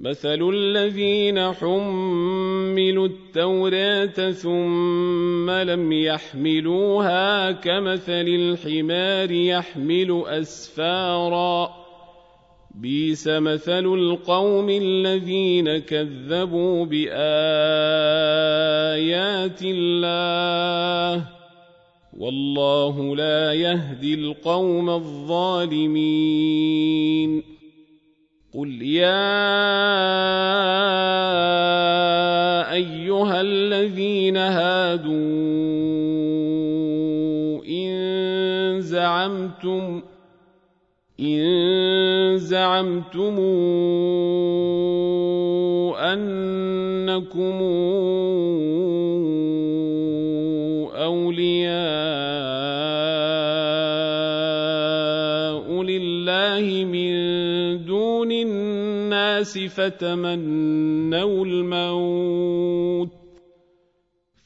مثل الذين حملوا التوراة ثم لم يحملوها كمثل الحمار يحمل أسفارا بيس مثل القوم الذين كذبوا بآيات الله والله لا يهدي القوم الظالمين قل يا زعمتم إن زعمتم أنكم أولياء لله من دون الناس فتمنوا الموت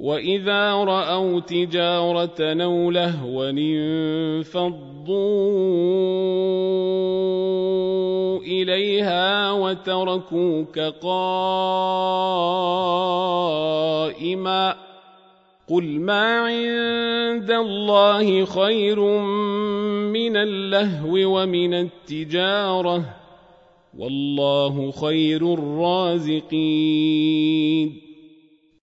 واذا راوا تجاره أو لهوا انفضوا اليها وتركوك قائما قل ما عند الله خير من اللهو ومن التجاره والله خير الرازقين